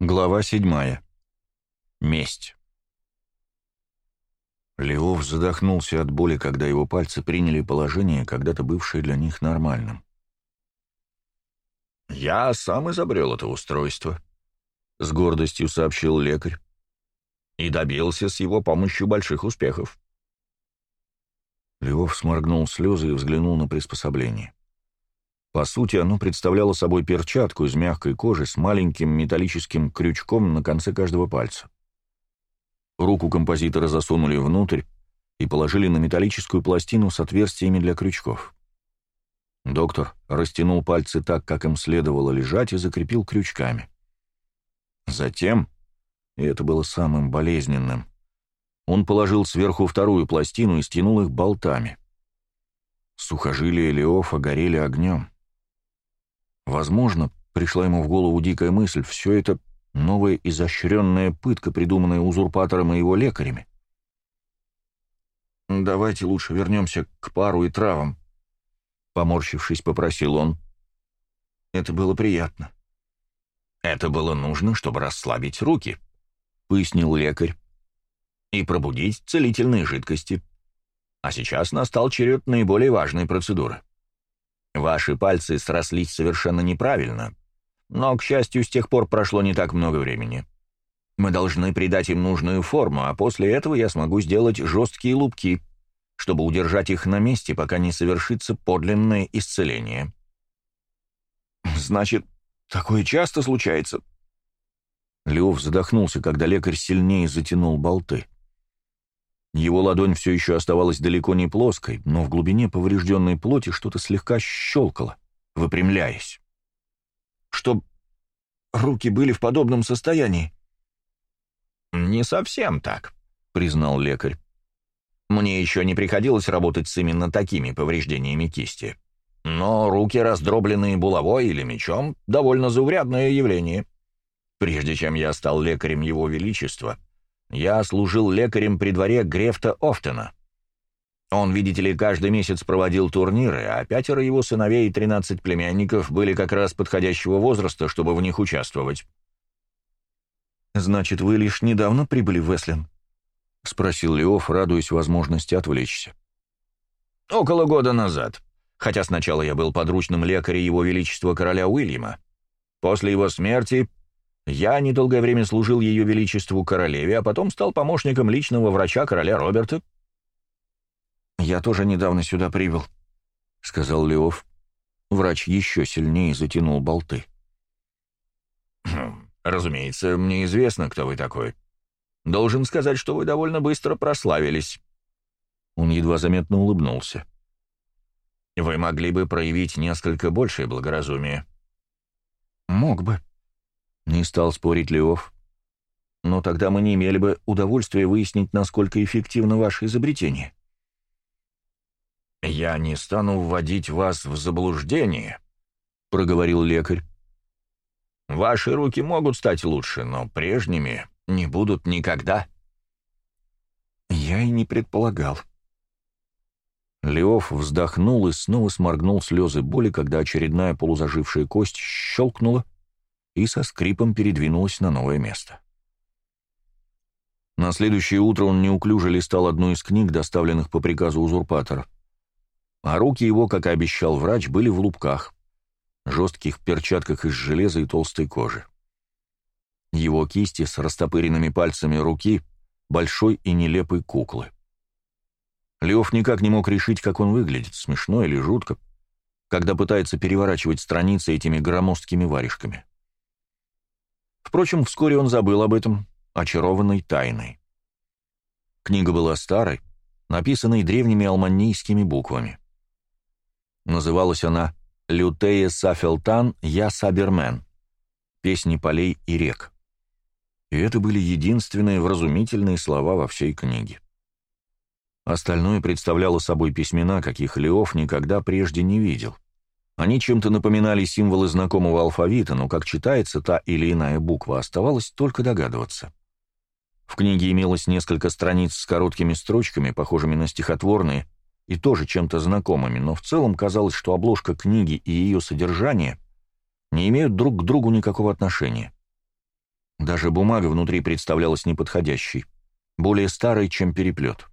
Глава седьмая. Месть. Леов задохнулся от боли, когда его пальцы приняли положение, когда-то бывшее для них нормальным. «Я сам изобрел это устройство», — с гордостью сообщил лекарь, «и добился с его помощью больших успехов». Леов сморгнул слезы и взглянул на приспособление. По сути, оно представляло собой перчатку из мягкой кожи с маленьким металлическим крючком на конце каждого пальца. Руку композитора засунули внутрь и положили на металлическую пластину с отверстиями для крючков. Доктор растянул пальцы так, как им следовало лежать, и закрепил крючками. Затем, и это было самым болезненным, он положил сверху вторую пластину и стянул их болтами. Сухожилия Леофа горели огнем. Возможно, пришла ему в голову дикая мысль, все это новая изощренная пытка, придуманная узурпатором и его лекарями. «Давайте лучше вернемся к пару и травам», — поморщившись, попросил он. «Это было приятно». «Это было нужно, чтобы расслабить руки», — пояснил лекарь, — «и пробудить целительные жидкости. А сейчас настал черед наиболее важной процедуры». Ваши пальцы срослись совершенно неправильно. Но, к счастью, с тех пор прошло не так много времени. Мы должны придать им нужную форму, а после этого я смогу сделать жесткие лупки, чтобы удержать их на месте, пока не совершится подлинное исцеление. «Значит, такое часто случается?» Лев задохнулся, когда лекарь сильнее затянул болты. Его ладонь все еще оставалась далеко не плоской, но в глубине поврежденной плоти что-то слегка щелкало, выпрямляясь. «Чтоб руки были в подобном состоянии?» «Не совсем так», — признал лекарь. «Мне еще не приходилось работать с именно такими повреждениями кисти. Но руки, раздробленные булавой или мечом, довольно заурядное явление. Прежде чем я стал лекарем Его Величества, я служил лекарем при дворе Грефта Офтена. Он, видите ли, каждый месяц проводил турниры, а пятеро его сыновей и тринадцать племянников были как раз подходящего возраста, чтобы в них участвовать. «Значит, вы лишь недавно прибыли в Веслин?» — спросил Леоф, радуясь возможности отвлечься. «Около года назад. Хотя сначала я был подручным лекарем Его Величества Короля Уильяма. После его смерти я недолгое время служил ее величеству королеве, а потом стал помощником личного врача короля Роберта». «Я тоже недавно сюда прибыл», — сказал Леов. Врач еще сильнее затянул болты. «Хм, «Разумеется, мне известно, кто вы такой. Должен сказать, что вы довольно быстро прославились». Он едва заметно улыбнулся. «Вы могли бы проявить несколько большее благоразумие». «Мог бы», не стал спорить Леов. Но тогда мы не имели бы удовольствия выяснить, насколько эффективно ваше изобретение. «Я не стану вводить вас в заблуждение», — проговорил лекарь. «Ваши руки могут стать лучше, но прежними не будут никогда». Я и не предполагал. Леоф вздохнул и снова сморгнул слезы боли, когда очередная полузажившая кость щелкнула — и со скрипом передвинулась на новое место. На следующее утро он неуклюже листал одну из книг, доставленных по приказу узурпатора. А руки его, как и обещал врач, были в лупках, жестких перчатках из железа и толстой кожи. Его кисти с растопыренными пальцами руки — большой и нелепой куклы. Лев никак не мог решить, как он выглядит, смешно или жутко, когда пытается переворачивать страницы этими громоздкими варежками. Впрочем, вскоре он забыл об этом, очарованной тайной. Книга была старой, написанной древними алманийскими буквами. Называлась она «Лютея Сафелтан Я Сабермен» — «Песни полей и рек». И это были единственные вразумительные слова во всей книге. Остальное представляло собой письмена, каких Леоф никогда прежде не видел — они чем-то напоминали символы знакомого алфавита, но как читается та или иная буква, оставалось только догадываться. В книге имелось несколько страниц с короткими строчками, похожими на стихотворные, и тоже чем-то знакомыми, но в целом казалось, что обложка книги и ее содержание не имеют друг к другу никакого отношения. Даже бумага внутри представлялась неподходящей, более старой, чем переплет.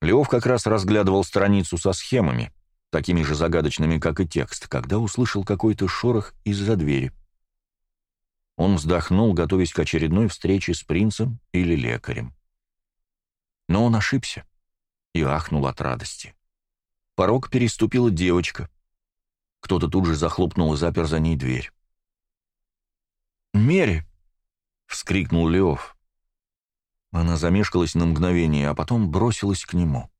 Лев как раз разглядывал страницу со схемами — такими же загадочными, как и текст, когда услышал какой-то шорох из-за двери. Он вздохнул, готовясь к очередной встрече с принцем или лекарем. Но он ошибся и ахнул от радости. Порог переступила девочка. Кто-то тут же захлопнул и запер за ней дверь. «Мери!» — вскрикнул Леов. Она замешкалась на мгновение, а потом бросилась к нему.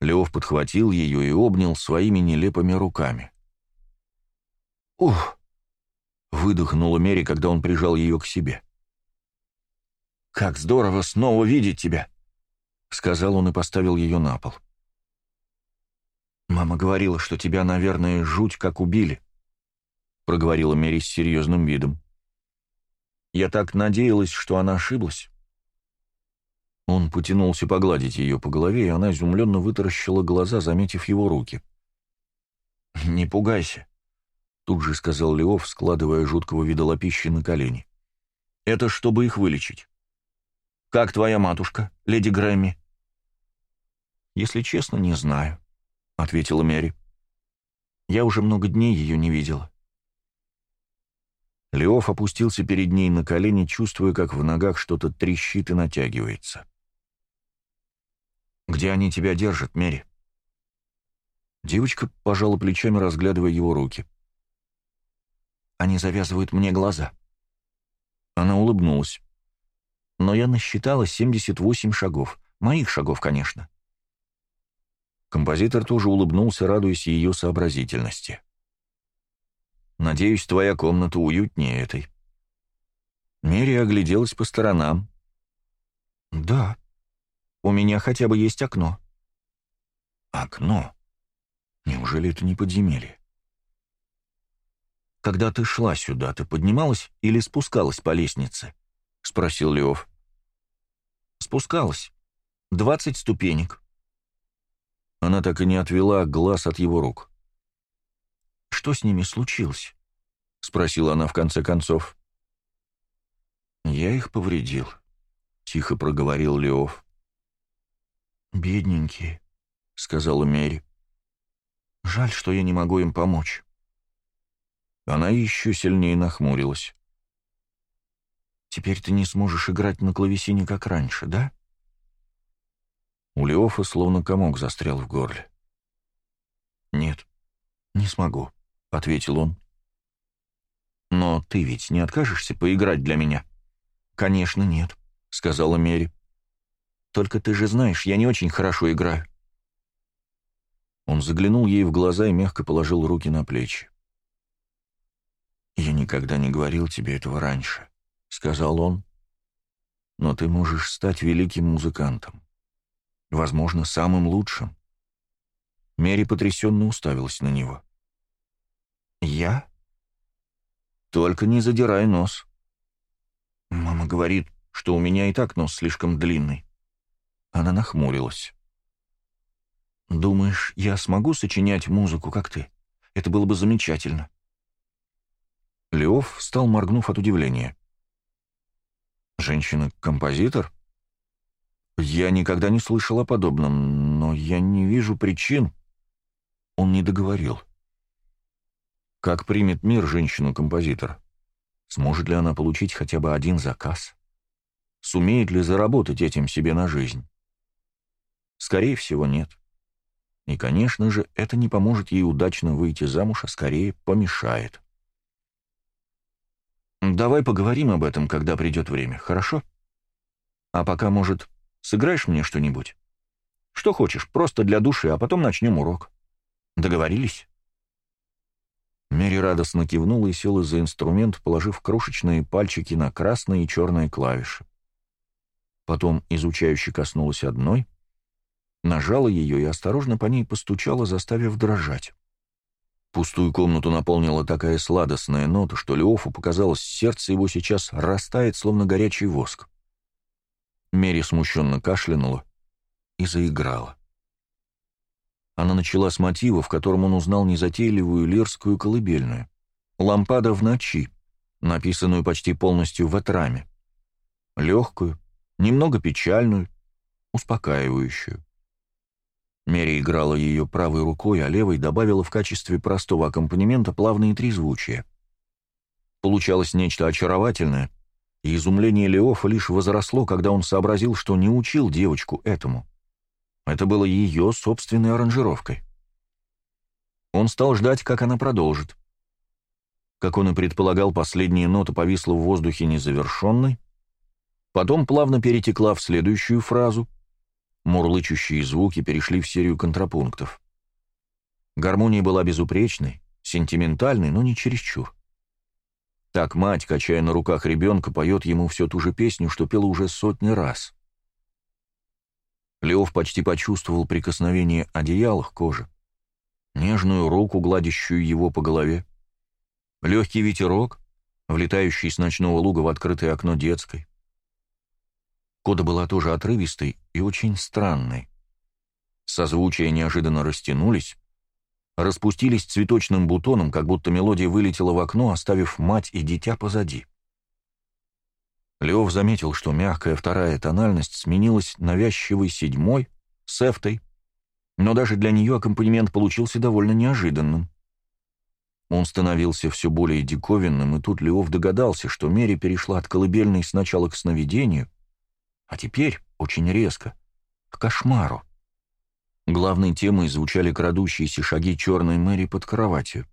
Лев подхватил ее и обнял своими нелепыми руками. «Ух!» — выдохнула Мери, когда он прижал ее к себе. «Как здорово снова видеть тебя!» — сказал он и поставил ее на пол. «Мама говорила, что тебя, наверное, жуть как убили», — проговорила Мери с серьезным видом. «Я так надеялась, что она ошиблась. Он потянулся погладить ее по голове, и она изумленно вытаращила глаза, заметив его руки. «Не пугайся», — тут же сказал Леов, складывая жуткого вида лопищи на колени. «Это чтобы их вылечить. Как твоя матушка, леди Грэмми?» «Если честно, не знаю», — ответила Мэри. «Я уже много дней ее не видела». Леоф опустился перед ней на колени, чувствуя, как в ногах что-то трещит и натягивается. «Где они тебя держат, Мери?» Девочка пожала плечами, разглядывая его руки. «Они завязывают мне глаза». Она улыбнулась. Но я насчитала 78 шагов. Моих шагов, конечно. Композитор тоже улыбнулся, радуясь ее сообразительности. «Надеюсь, твоя комната уютнее этой». Мери огляделась по сторонам. «Да», у меня хотя бы есть окно». «Окно? Неужели это не подземелье?» «Когда ты шла сюда, ты поднималась или спускалась по лестнице?» — спросил Леов. «Спускалась. Двадцать ступенек». Она так и не отвела глаз от его рук. «Что с ними случилось?» — спросила она в конце концов. «Я их повредил», — тихо проговорил Леов. «Бедненькие», — сказала Мэри. «Жаль, что я не могу им помочь». Она еще сильнее нахмурилась. «Теперь ты не сможешь играть на клавесине, как раньше, да?» У Леофа словно комок застрял в горле. «Нет, не смогу», — ответил он. «Но ты ведь не откажешься поиграть для меня?» «Конечно, нет», — сказала Мери. Только ты же знаешь, я не очень хорошо играю». Он заглянул ей в глаза и мягко положил руки на плечи. «Я никогда не говорил тебе этого раньше», — сказал он. «Но ты можешь стать великим музыкантом. Возможно, самым лучшим». Мэри потрясенно уставилась на него. «Я?» «Только не задирай нос». «Мама говорит, что у меня и так нос слишком длинный. Она нахмурилась. «Думаешь, я смогу сочинять музыку, как ты? Это было бы замечательно». Леоф стал моргнув от удивления. «Женщина-композитор? Я никогда не слышал о подобном, но я не вижу причин». Он не договорил. «Как примет мир женщину-композитор? Сможет ли она получить хотя бы один заказ? Сумеет ли заработать этим себе на жизнь?» Скорее всего, нет. И, конечно же, это не поможет ей удачно выйти замуж, а скорее помешает. «Давай поговорим об этом, когда придет время, хорошо? А пока, может, сыграешь мне что-нибудь? Что хочешь, просто для души, а потом начнем урок. Договорились?» Мери радостно кивнула и села за инструмент, положив крошечные пальчики на красные и черные клавиши. Потом изучающе коснулась одной — нажала ее и осторожно по ней постучала, заставив дрожать. Пустую комнату наполнила такая сладостная нота, что Леофу показалось, сердце его сейчас растает, словно горячий воск. Мери смущенно кашлянула и заиграла. Она начала с мотива, в котором он узнал незатейливую лирскую колыбельную. «Лампада в ночи», написанную почти полностью в этраме. Легкую, немного печальную, успокаивающую. Мерри играла ее правой рукой, а левой добавила в качестве простого аккомпанемента плавные трезвучия. Получалось нечто очаровательное, и изумление Леофа лишь возросло, когда он сообразил, что не учил девочку этому. Это было ее собственной аранжировкой. Он стал ждать, как она продолжит. Как он и предполагал, последняя нота повисла в воздухе незавершенной, потом плавно перетекла в следующую фразу — Мурлычущие звуки перешли в серию контрапунктов. Гармония была безупречной, сентиментальной, но не чересчур. Так мать, качая на руках ребенка, поет ему всю ту же песню, что пела уже сотни раз. Лев почти почувствовал прикосновение одеяла к коже, нежную руку, гладящую его по голове, легкий ветерок, влетающий с ночного луга в открытое окно детской. Кода была тоже отрывистой и очень странной. Созвучия неожиданно растянулись, распустились цветочным бутоном, как будто мелодия вылетела в окно, оставив мать и дитя позади. Лев заметил, что мягкая вторая тональность сменилась навязчивой седьмой, с но даже для нее аккомпанемент получился довольно неожиданным. Он становился все более диковинным, и тут Лев догадался, что Мери перешла от колыбельной сначала к сновидению, а теперь, очень резко, к кошмару. Главной темой звучали крадущиеся шаги черной Мэри под кроватью.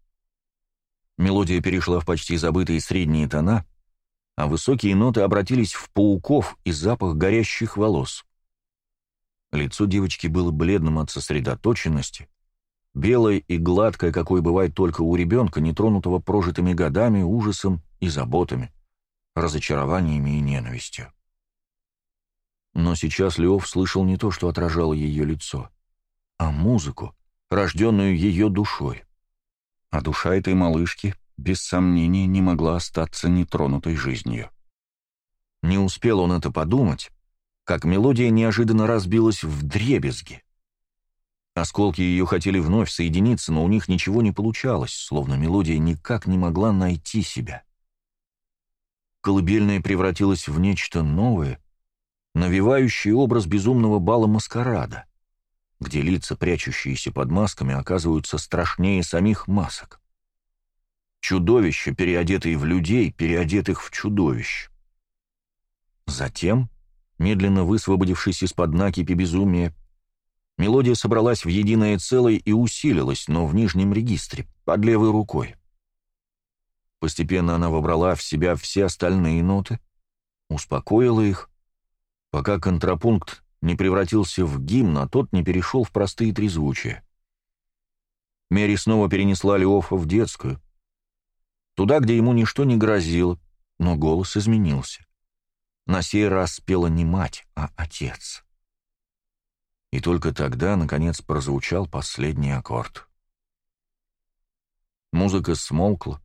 Мелодия перешла в почти забытые средние тона, а высокие ноты обратились в пауков и запах горящих волос. Лицо девочки было бледным от сосредоточенности, белое и гладкое, какое бывает только у ребенка, не тронутого прожитыми годами, ужасом и заботами, разочарованиями и ненавистью. Но сейчас Леов слышал не то, что отражало ее лицо, а музыку, рожденную ее душой. А душа этой малышки, без сомнения, не могла остаться нетронутой жизнью. Не успел он это подумать, как мелодия неожиданно разбилась в дребезги. Осколки ее хотели вновь соединиться, но у них ничего не получалось, словно мелодия никак не могла найти себя. Колыбельная превратилась в нечто новое, навевающие образ безумного бала маскарада, где лица, прячущиеся под масками, оказываются страшнее самих масок. Чудовища, переодетые в людей, переодетых в чудовищ. Затем, медленно высвободившись из-под накипи безумия, мелодия собралась в единое целое и усилилась, но в нижнем регистре, под левой рукой. Постепенно она вобрала в себя все остальные ноты, успокоила их, пока контрапункт не превратился в гимн, а тот не перешел в простые трезвучия. Мери снова перенесла Леофа в детскую. Туда, где ему ничто не грозило, но голос изменился. На сей раз спела не мать, а отец. И только тогда, наконец, прозвучал последний аккорд. Музыка смолкла,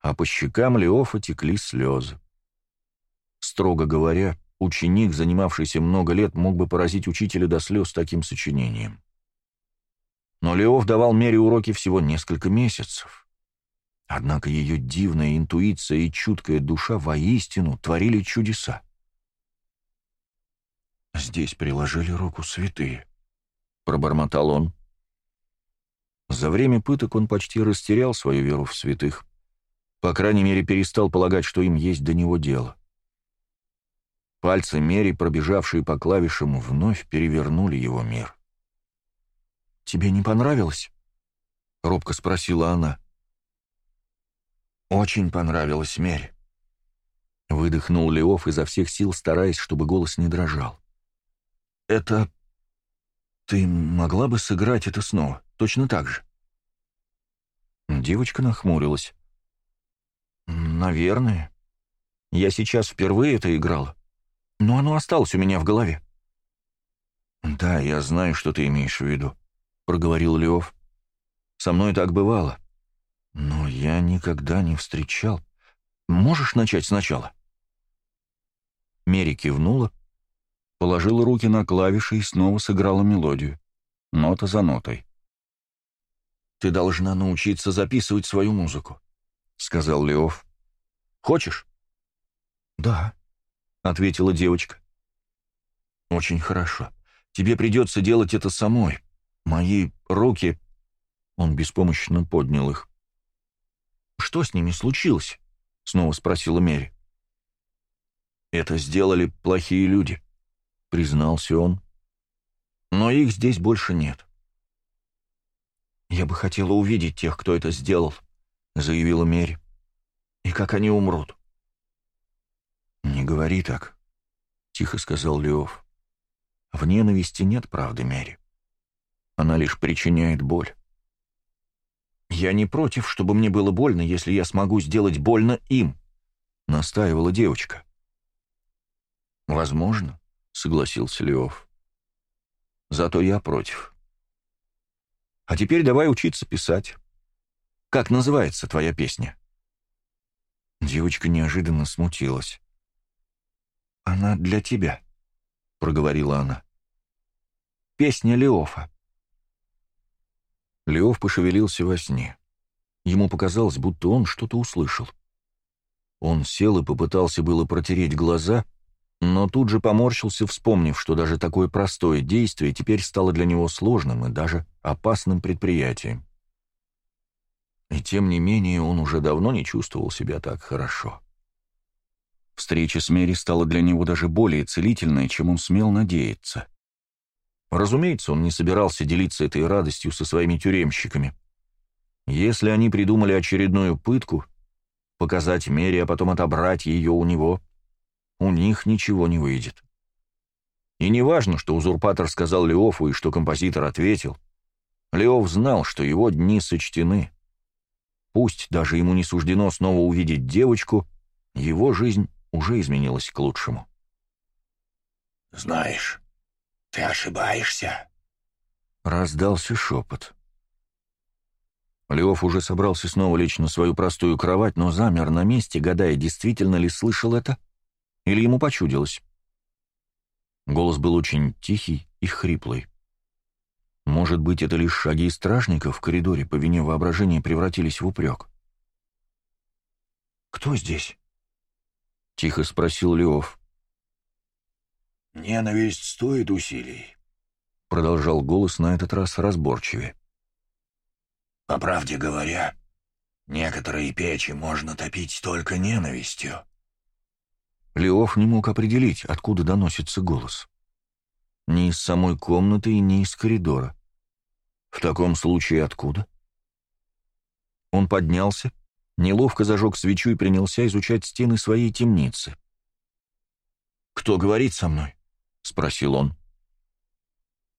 а по щекам Леофа текли слезы. Строго говоря, Ученик, занимавшийся много лет, мог бы поразить учителя до слез таким сочинением. Но Леов давал Мере уроки всего несколько месяцев. Однако ее дивная интуиция и чуткая душа воистину творили чудеса. «Здесь приложили руку святые», — пробормотал он. За время пыток он почти растерял свою веру в святых. По крайней мере, перестал полагать, что им есть до него дело. Пальцы Мери, пробежавшие по клавишам, вновь перевернули его мир. «Тебе не понравилось?» — робко спросила она. «Очень понравилось, Мери. — выдохнул Леоф изо всех сил, стараясь, чтобы голос не дрожал. «Это... ты могла бы сыграть это снова, точно так же?» Девочка нахмурилась. «Наверное. Я сейчас впервые это играла но оно осталось у меня в голове. «Да, я знаю, что ты имеешь в виду», — проговорил Леов. «Со мной так бывало. Но я никогда не встречал. Можешь начать сначала?» Мери кивнула, положила руки на клавиши и снова сыграла мелодию, нота за нотой. «Ты должна научиться записывать свою музыку», — сказал Леов. «Хочешь?» «Да», — ответила девочка. «Очень хорошо. Тебе придется делать это самой. Мои руки...» Он беспомощно поднял их. «Что с ними случилось?» — снова спросила Мэри. «Это сделали плохие люди», — признался он. «Но их здесь больше нет». «Я бы хотела увидеть тех, кто это сделал», — заявила Мэри. «И как они умрут». «Не говори так», — тихо сказал Леов. «В ненависти нет правды, Мэри. Она лишь причиняет боль». «Я не против, чтобы мне было больно, если я смогу сделать больно им», — настаивала девочка. «Возможно», — согласился Леов. «Зато я против». «А теперь давай учиться писать. Как называется твоя песня?» Девочка неожиданно смутилась. «Она для тебя», — проговорила она. «Песня Леофа». Леоф пошевелился во сне. Ему показалось, будто он что-то услышал. Он сел и попытался было протереть глаза, но тут же поморщился, вспомнив, что даже такое простое действие теперь стало для него сложным и даже опасным предприятием. И тем не менее он уже давно не чувствовал себя так хорошо. Встреча с Мери стала для него даже более целительной, чем он смел надеяться. Разумеется, он не собирался делиться этой радостью со своими тюремщиками. Если они придумали очередную пытку, показать Мери, а потом отобрать ее у него, у них ничего не выйдет. И не важно, что узурпатор сказал Леофу и что композитор ответил. Леоф знал, что его дни сочтены. Пусть даже ему не суждено снова увидеть девочку, его жизнь уже изменилось к лучшему. «Знаешь, ты ошибаешься», — раздался шепот. Леов уже собрался снова лечь на свою простую кровать, но замер на месте, гадая, действительно ли слышал это, или ему почудилось. Голос был очень тихий и хриплый. Может быть, это лишь шаги стражников в коридоре по вине воображения превратились в упрек. «Кто здесь?» — тихо спросил Лев. «Ненависть стоит усилий», — продолжал голос на этот раз разборчивее. «По правде говоря, некоторые печи можно топить только ненавистью». Леов не мог определить, откуда доносится голос. Ни из самой комнаты и ни из коридора. В таком случае откуда? Он поднялся, неловко зажег свечу и принялся изучать стены своей темницы. «Кто говорит со мной?» — спросил он.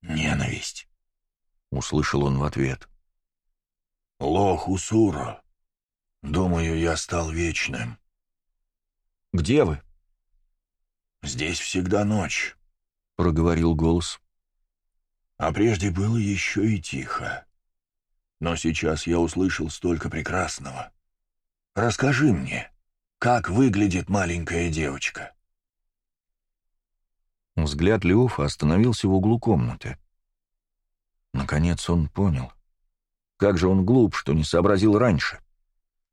«Ненависть», — услышал он в ответ. Лохусура. Думаю, я стал вечным». «Где вы?» «Здесь всегда ночь», — проговорил голос. «А прежде было еще и тихо. Но сейчас я услышал столько прекрасного. Расскажи мне, как выглядит маленькая девочка?» Взгляд Леофа остановился в углу комнаты. Наконец он понял. Как же он глуп, что не сообразил раньше.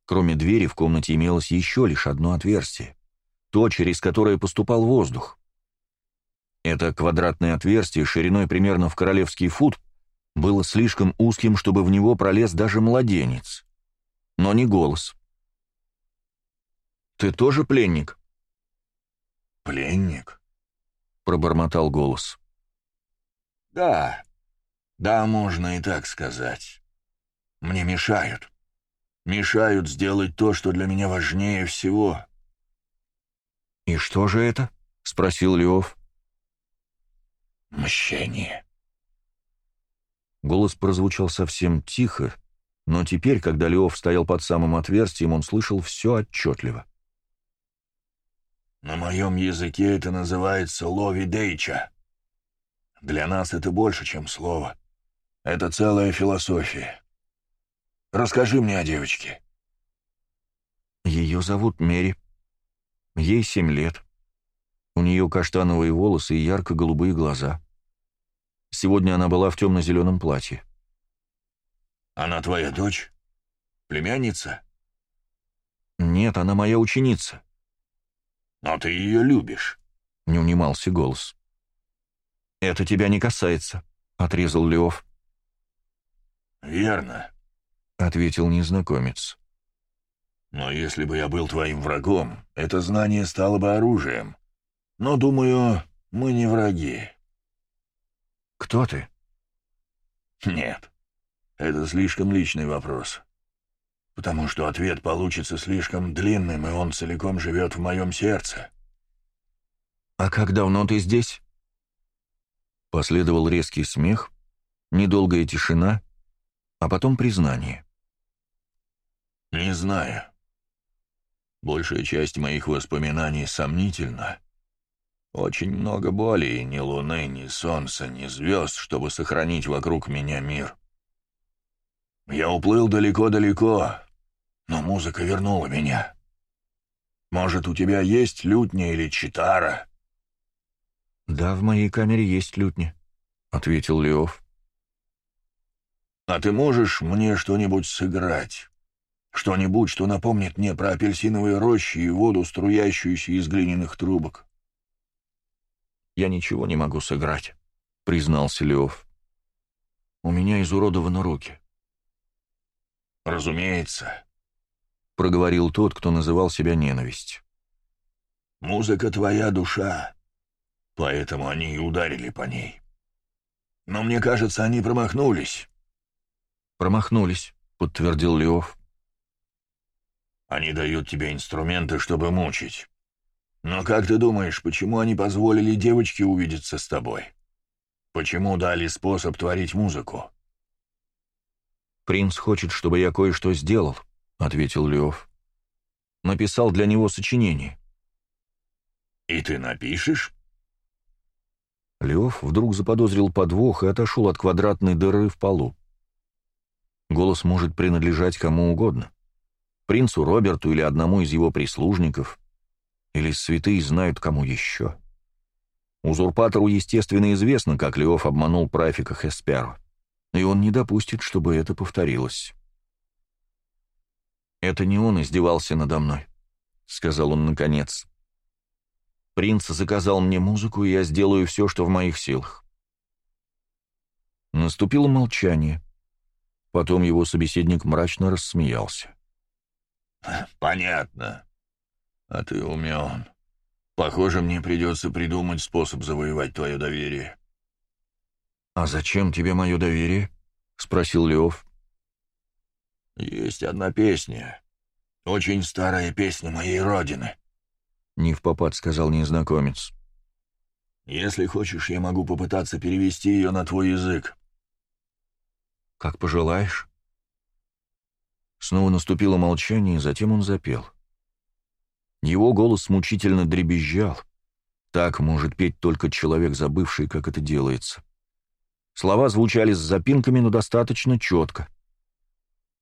Кроме двери в комнате имелось еще лишь одно отверстие. То, через которое поступал воздух. Это квадратное отверстие шириной примерно в королевский фут было слишком узким, чтобы в него пролез даже младенец. Но не голос. Ты тоже пленник?» «Пленник?» — пробормотал голос. «Да, да, можно и так сказать. Мне мешают. Мешают сделать то, что для меня важнее всего». «И что же это?» — спросил Леов. «Мщение». Голос прозвучал совсем тихо, но теперь, когда Леов стоял под самым отверстием, он слышал все отчетливо. На моем языке это называется ловидейча. Для нас это больше, чем слово. Это целая философия. Расскажи мне о девочке. Ее зовут Мери. Ей семь лет. У нее каштановые волосы и ярко-голубые глаза. Сегодня она была в темно-зеленом платье. «Она твоя дочь? Племянница?» «Нет, она моя ученица. «Но ты ее любишь», — не унимался голос. «Это тебя не касается», — отрезал Леов. «Верно», — ответил незнакомец. «Но если бы я был твоим врагом, это знание стало бы оружием. Но, думаю, мы не враги». «Кто ты?» «Нет, это слишком личный вопрос потому что ответ получится слишком длинным, и он целиком живет в моем сердце». «А как давно ты здесь?» Последовал резкий смех, недолгая тишина, а потом признание. «Не знаю. Большая часть моих воспоминаний сомнительна». Очень много боли, и ни луны, ни солнца, ни звезд, чтобы сохранить вокруг меня мир. Я уплыл далеко-далеко, но музыка вернула меня. Может, у тебя есть лютня или читара?» «Да, в моей камере есть лютня», — ответил Леов. «А ты можешь мне что-нибудь сыграть? Что-нибудь, что напомнит мне про апельсиновые рощи и воду, струящуюся из глиняных трубок?» «Я ничего не могу сыграть», — признался Леов. «У меня изуродованы руки. «Разумеется», — проговорил тот, кто называл себя ненависть. «Музыка твоя душа, поэтому они и ударили по ней. Но мне кажется, они промахнулись». «Промахнулись», — подтвердил Леов. «Они дают тебе инструменты, чтобы мучить. Но как ты думаешь, почему они позволили девочке увидеться с тобой? Почему дали способ творить музыку?» «Принц хочет, чтобы я кое-что сделал», — ответил Лев. «Написал для него сочинение». «И ты напишешь?» Лев вдруг заподозрил подвох и отошел от квадратной дыры в полу. Голос может принадлежать кому угодно. Принцу Роберту или одному из его прислужников. Или святые знают кому еще. Узурпатору, естественно, известно, как Лев обманул прафика Хесперо и он не допустит, чтобы это повторилось. «Это не он издевался надо мной», — сказал он наконец. «Принц заказал мне музыку, и я сделаю все, что в моих силах». Наступило молчание. Потом его собеседник мрачно рассмеялся. «Понятно. А ты умен. Похоже, мне придется придумать способ завоевать твое доверие. «А зачем тебе мое доверие?» — спросил Лев. «Есть одна песня. Очень старая песня моей родины», — не в попад сказал незнакомец. «Если хочешь, я могу попытаться перевести ее на твой язык». «Как пожелаешь». Снова наступило молчание, затем он запел. Его голос мучительно дребезжал. Так может петь только человек, забывший, как это делается. Слова звучали с запинками, но достаточно четко.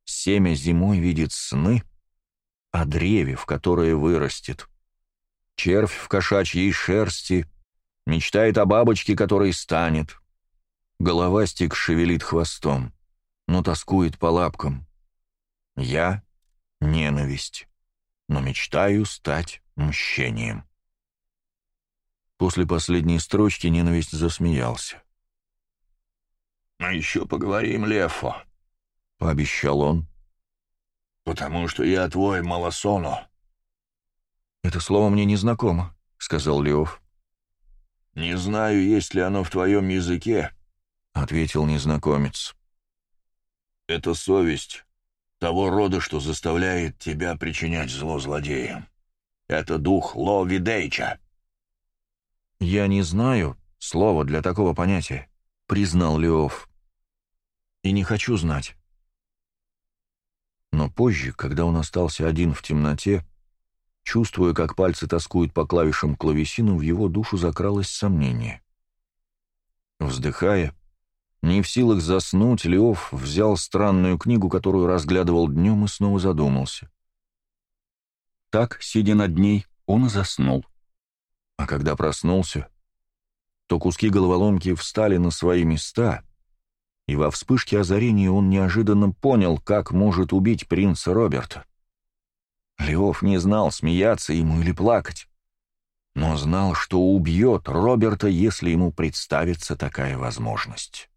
«Семя зимой видит сны а древе, в которое вырастет. Червь в кошачьей шерсти мечтает о бабочке, которой станет. Головастик шевелит хвостом, но тоскует по лапкам. Я — ненависть, но мечтаю стать мщением». После последней строчки ненависть засмеялся. А еще поговорим, Лефо», — пообещал он. «Потому что я твой Малосоно». «Это слово мне незнакомо», — сказал Леов. «Не знаю, есть ли оно в твоем языке», — ответил незнакомец. «Это совесть того рода, что заставляет тебя причинять зло злодеям. Это дух Ло Видейча». «Я не знаю слова для такого понятия», — признал Леов и не хочу знать. Но позже, когда он остался один в темноте, чувствуя, как пальцы тоскуют по клавишам клавесину, в его душу закралось сомнение. Вздыхая, не в силах заснуть, Леоф взял странную книгу, которую разглядывал днем, и снова задумался. Так, сидя над ней, он и заснул. А когда проснулся, то куски головоломки встали на свои места — и во вспышке озарения он неожиданно понял, как может убить принца Роберта. Леоф не знал, смеяться ему или плакать, но знал, что убьет Роберта, если ему представится такая возможность.